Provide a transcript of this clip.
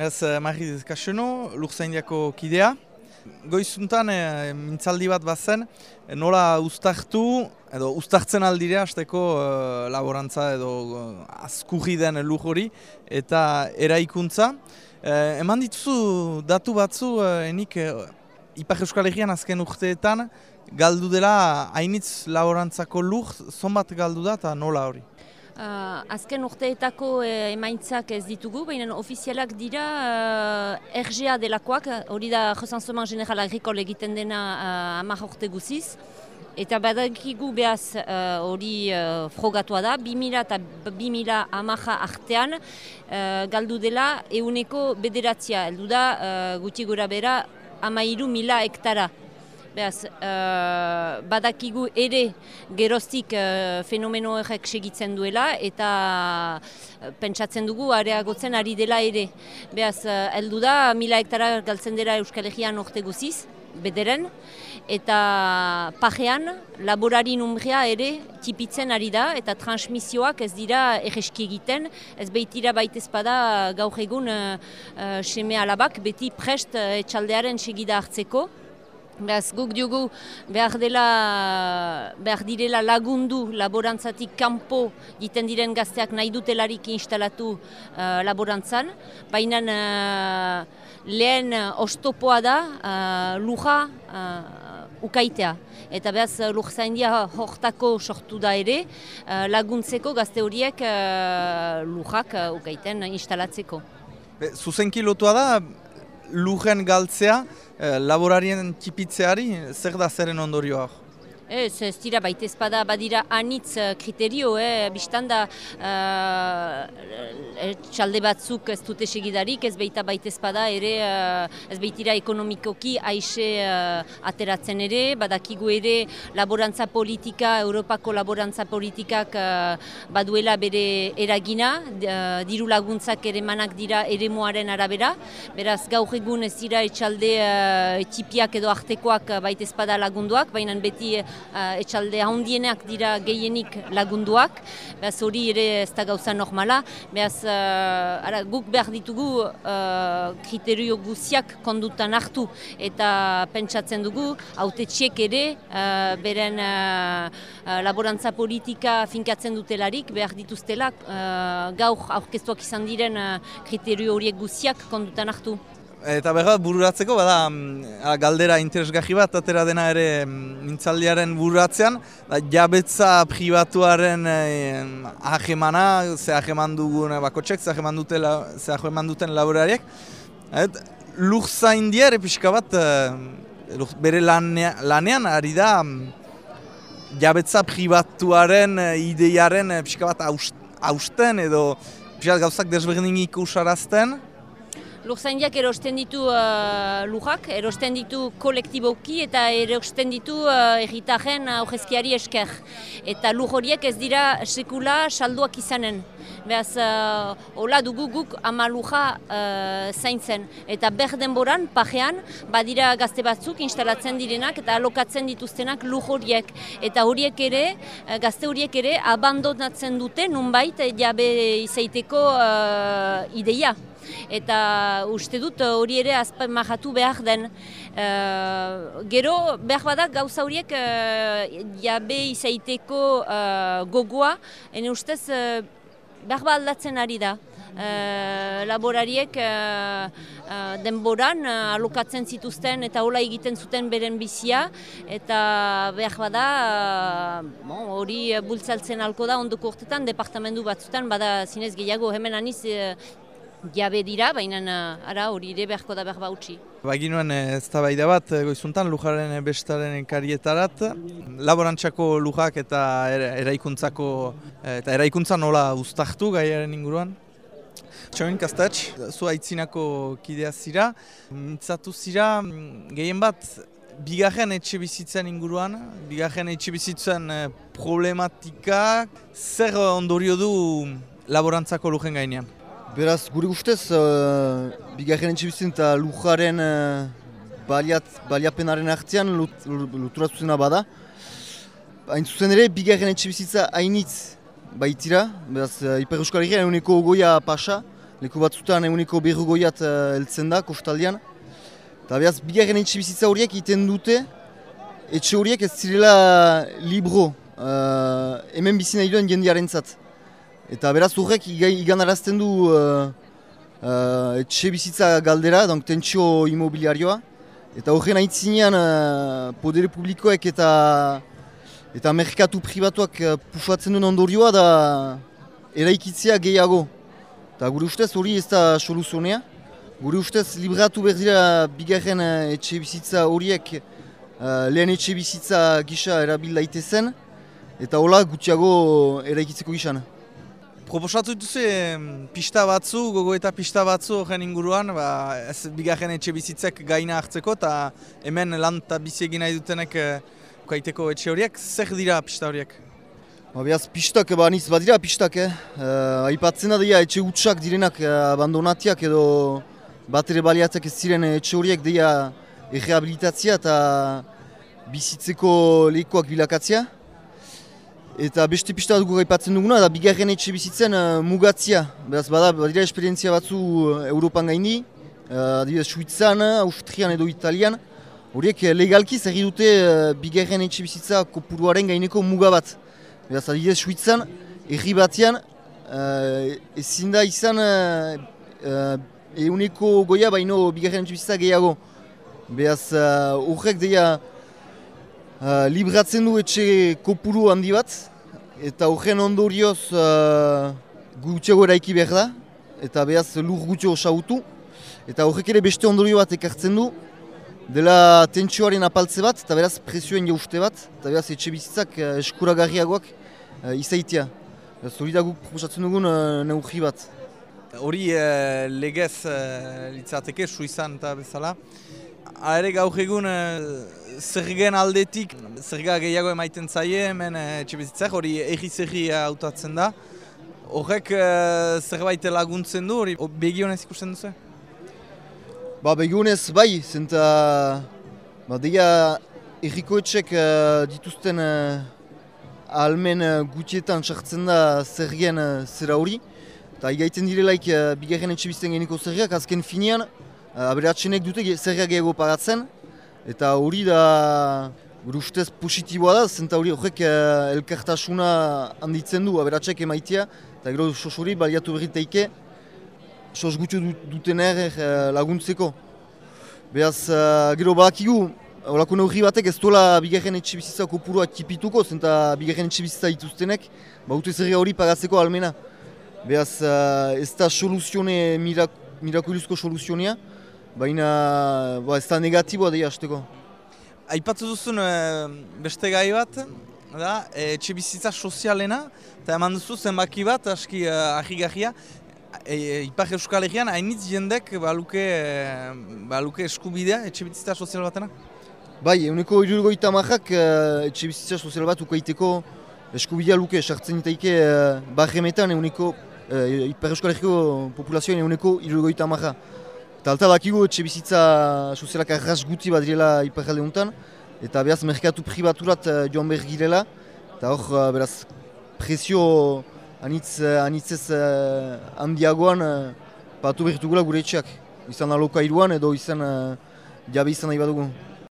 Ez, eh, Marri Kaxeno, Lurzaindiako kidea. Goizuntan, e, mintzaldi bat bazen, e, nola ustartu, edo ustartzen aldire hasteko e, laborantza edo e, azkurri den lur hori, eta eraikuntza. E, eman dituzu datu batzu, e, enik e, Ipar Euskal Herrian azken urteetan, galdu dela hainitz laborantzako lur, zonbat galdu da eta nola hori? Uh, azken urteetako uh, emaintzak ez ditugu, baina ofizialak dira uh, RGA delakoak, hori da Josanzoman General Agrikol egiten dena uh, amak urte guziz. Eta badakigu behaz hori uh, frogatua da, 2000 eta 2000 amaja artean uh, galdu dela euneko bederatzia, heldu da uh, guti gura bera amairu mila hektara. Beaz, uh, badakigu ere geroztik uh, fenomeno horrek segitzen duela eta uh, pentsatzen dugu areagotzen ari dela ere. Beaz, uh, da, mila hektara galtzen dela Euskal Herrian orte guziz, bederen, eta pajean laborari numbrea ere tipitzen ari da eta transmisioak ez dira egeski egiten, ez behitira baitezpada gaur egun uh, uh, seme alabak beti prest uh, etxaldearen segida hartzeko. Beraz, guk diogu behar dela, behar direla lagundu laborantzatik kanpo egiten diren gazteak nahi dutelarik instalatu uh, laborantzan. Baina uh, lehen ostopoa da uh, luja uh, ukaitea. Eta behaz lujzaindia hortako sortu da ere laguntzeko gazte horiek uh, lujak uh, ukaiten instalatzeko. Zuzenki lotua da lujen galtzea, Eh, laborarien txipitzeari, zer da zeren ondorioa? Ez, ez dira baita ezpada badira anitz eh, kriterio, eh? biztan da uh, txalde batzuk ez dute segidarik, ez baita baita ezpada ere, uh, ez baitira ekonomikoki aixe ateratzen ere, badakigu ere laborantza politika, Europako laborantza politikak baduela bere eragina, uh, diru laguntzak ere manak dira ere moaren arabera, beraz gaur egun ez dira etxalde uh, txipiak edo artekoak baita ezpada lagunduak, baina beti uh, etxalde handienak dira gehienik lagunduak, behaz hori ere ez da gauza normala, behaz uh, ara, guk behar ditugu uh, kriterio guziak kondutan hartu eta pentsatzen dugu, haute ere uh, beren uh, laborantza politika finkatzen dutelarik behar dituztela uh, gaur aurkeztuak izan diren uh, kriterio horiek guziak kondutan hartu. Eta behar bururatzeko, bada mm, galdera interesgahi bat, atera dena ere mm, mintzaldiaren bururatzean, da, jabetza pribatuaren eh, ahemana, ze aheman dugun bakotxek, ze aheman, dutela, ze duten laborariek. Et, lur zain diare pixka bat, eh, bere lanean ari da, mm, jabetza pribatuaren eh, ideiaren eh, pixka bat hausten edo pixka gauzak desberdin ikusarazten. Lurzaindiak erosten ditu uh, lujak, erosten ditu kolektiboki eta erosten ditu uh, erritaren aurrezkiari esker. Eta luj horiek ez dira sekula salduak izanen. Beaz, uh, dugu guk ama luja uh, zaintzen. Eta ber denboran, pajean, badira gazte batzuk instalatzen direnak eta alokatzen dituztenak luj horiek. Eta horiek ere, uh, gazte horiek ere, abandonatzen dute nunbait jabe izaiteko uh, ideia eta uste dut hori ere azpen mahatu behar den. Uh, gero behar badak gauza horiek uh, jabe izaiteko uh, gogoa, ene ustez uh, behar bat aldatzen ari da. Uh, laborariek uh, uh, denboran alokatzen zituzten eta hola egiten zuten beren bizia eta behar bada hori uh, bultzaltzen alko da ondoko urtetan departamentu batzutan bada zinez gehiago hemen aniz jabe dira, baina eh, ara hori ere beharko da behar bautxi. Baginuen eh, ez da bat eh, goizuntan lujaren bestaren karietarat, laborantxako lujak eta eraikuntzako eta eraikuntza nola ustartu gaiaren inguruan. Txoin Kastetx, zu haitzinako kidea zira, mintzatu zira, mm, gehien bat, bigarren etxe bizitzen inguruan, bigarren etxe bizitzen problematika, zer ondorio du laborantzako lujen gainean? Beraz, gure ustez, uh, bigarren entxibitzen eta lujaren uh, baliat, baliapenaren artean lut, luturatuzena bada. Hain zuzen ere, bigarren entxibizitza hainitz baitira, beraz, uh, Iper Euskal Herria eguneko ogoia pasa, leku batzutan eguneko berrogoiat uh, heltzen da, kostaldean. Eta behaz, bigarren etxe bizitza horiek iten dute, etxe horiek ez zirela libro, uh, hemen bizi nahi jendearen zat. Eta beraz horrek igan arazten du uh, uh, etxe bizitza galdera, donk tentsio imobiliarioa. Eta horren aitzinean uh, podere publikoek eta eta merkatu pribatuak uh, pufatzen duen ondorioa da eraikitzea gehiago. Eta gure ustez hori ez da soluzionea. Gure ustez libratu behar bigarren uh, etxe bizitza horiek uh, lehen etxe bizitza gisa erabil daitezen. Eta hola gutxiago eraikitzeko gisan. Proposatu dituzu pista batzu, gogo eta pista batzu horren inguruan, ba, ez bigarren etxe bizitzek gaina hartzeko eta hemen lan eta bizi egin nahi dutenek ukaiteko etxe horiek, zer dira pista horiek? Ba, behaz, pistak, ba, niz badira pistak, eh? Uh, aipatzen da dira etxe utxak direnak abandonatiak edo bat ere baliatzak ez ziren etxe horiek dira rehabilitatzia eta bizitzeko lehikoak bilakatzia. Eta beste pista dugu gaipatzen duguna, da bigarren etxe bizitzen uh, mugatzia. Beraz, bada, badira esperientzia batzu uh, Europan gaindi, uh, adibidez Suitzan, Austrian edo Italian. Horiek legalki zerri dute uh, bigarren etxe bizitza kopuruaren gaineko muga bat. Beraz, adibidez Suitzan, erri batean, uh, ezin da izan uh, uh, euneko goia baino bigarren etxe bizitza gehiago. Beraz, horrek uh, deia uh, libratzen du etxe kopuru handi bat, eta horren ondorioz uh, gutxego eraiki behar da, eta behaz lur gutxo osautu, eta horrek ere beste ondorio bat ekartzen du, dela tentsioaren apaltze bat, eta beraz presioen jauste bat, eta beraz etxe bizitzak uh, eskuragarriagoak uh, izaitia. Hori da guk proposatzen dugun uh, bat. Hori uh, legez uh, litzateke, suizan eta bezala. Aere gaur egun zergen aldetik, zerga gehiago emaiten zaie hemen etxe bizitzak, hori egi zerri hautatzen da. Horrek zerbait laguntzen du, hori begionez ikusten duzu? Ba begionez bai, zenta ba, deia erriko etxek dituzten uh, almen uh, gutietan sartzen da zergen uh, zera hori. Eta igaiten direlaik uh, bigarren etxe bizten geniko zerriak, azken finean, uh, aberatzenek dute zerriak gehiago pagatzen. Eta hori da, gure ustez positiboa da, zenta hori horrek uh, elkartasuna handitzen du, aberatzek emaitia, eta gero sos hori baliatu berriteike, sos gutxo duten erre uh, laguntzeko. Beaz, uh, gero balakigu, Olako neurri batek ez duela bigarren etxe bizitza kopurua tipituko, zenta bigarren etxe bizitza dituztenek, ba zerri hori pagatzeko almena. Beaz, uh, ez da soluzione, mirak, mirakuluzko soluzionea, baina ba, ez da negatiboa dira hasteko. Aipatu duzun e, beste gai bat, da, e, etxe bizitza sozialena, eta eman duzu zenbaki bat, aski e, ahigarria, e, e, Ipar Euskal Herrian, hainitz jendek baluke, e, baluke eskubidea etxe bizitza sozial batena? Bai, eguneko irurgoita marrak e, etxe bizitza sozial bat ukaiteko eskubidea luke, sartzen itaike e, barremetan eguneko e, Ipar Euskal Herriko populazioen eguneko irurgoita marra. Eta alta bakigu etxe bizitza sozialak arras guti bat direla iparralde honetan, eta behaz merkatu pribaturat uh, joan behar girela, eta hor uh, beraz presio anitz, uh, anitzez handiagoan batu behar gure etxeak. Izan aloka iruan edo izan jabe izan nahi badugu.